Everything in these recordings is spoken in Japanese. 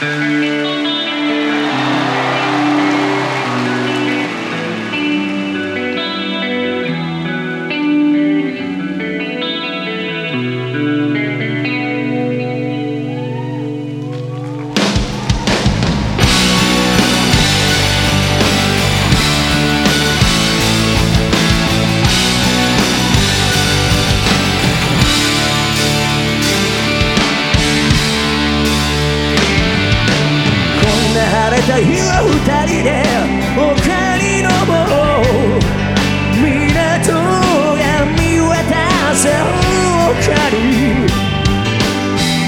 Música 朝日は二人で丘に登ろう港が見渡せ丘に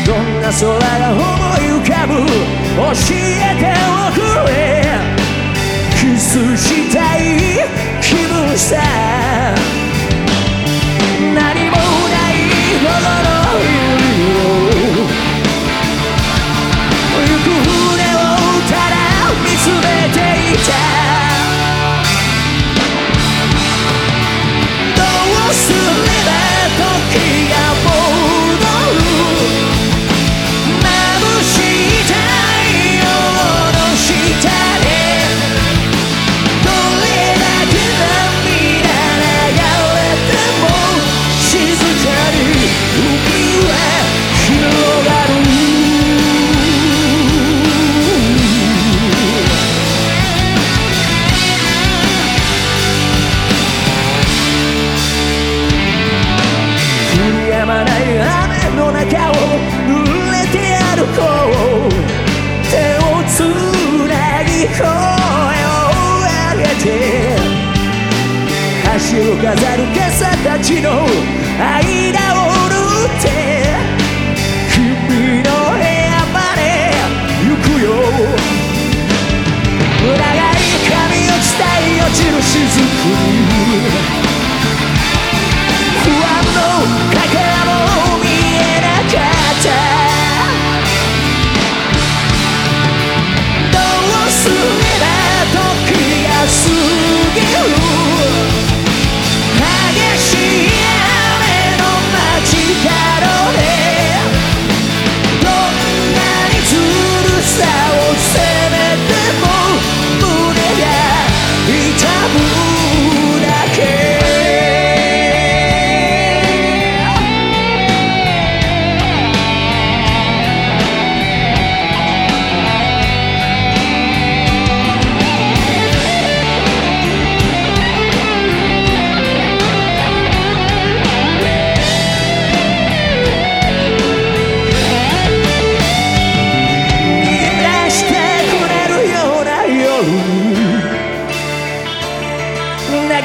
どんな空が思い浮かぶ教えておくれ。キスしたい気分さ飾る今朝たちの間を縫って君の部屋まで行くよ長い髪を伝え落ちる雫に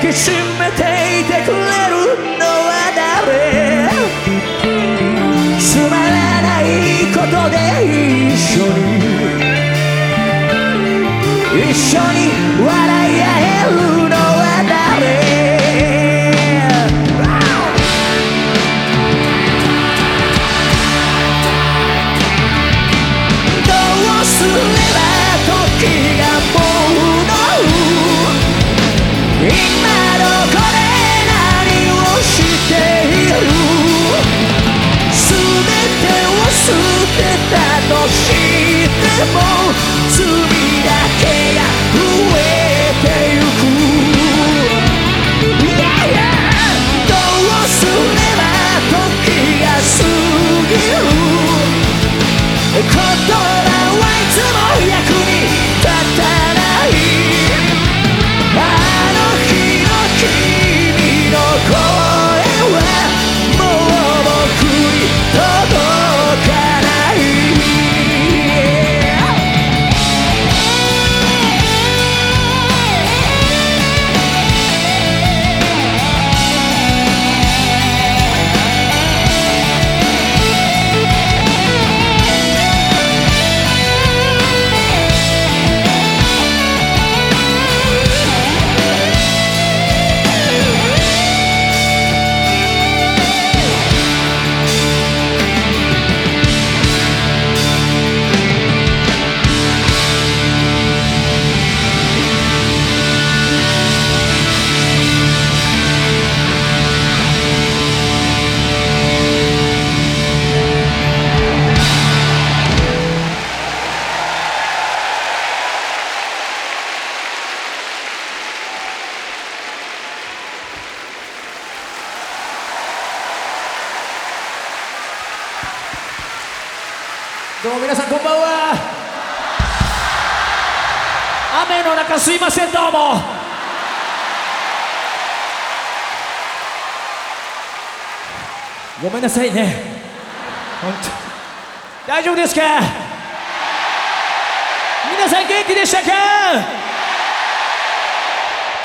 きしめていてくれるのは誰？つまらないことで一緒に。一緒に。笑 impossible to どうも皆さんこんばんは。雨の中すいませんどうも。ごめんなさいね。本当。大丈夫ですか？皆さん元気でしたか？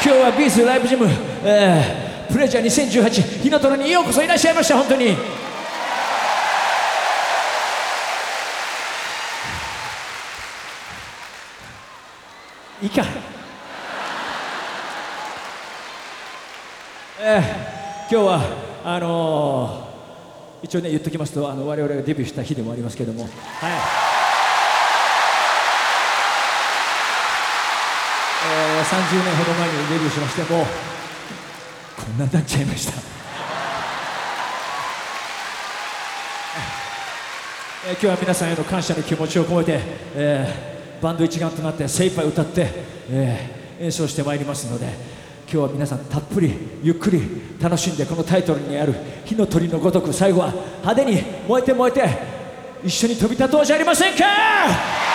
今日はビーズライブジム、えー、プレジャー2018日の虎にようこそいらっしゃいました本当に。いかえー、今日はあのー、一応ね言っときますとあの我々がデビューした日でもありますけども。はい。えー、30年ほど前にデビューしましてもうこんなになっちゃいました。えー、今日は皆さんへの感謝の気持ちを込めて、えーバンド一丸となって精一杯歌って、えー、演奏してまいりますので今日は皆さんたっぷりゆっくり楽しんでこのタイトルにある「火の鳥のごとく」最後は派手に燃えて燃えて一緒に飛び立とうじゃありませんか！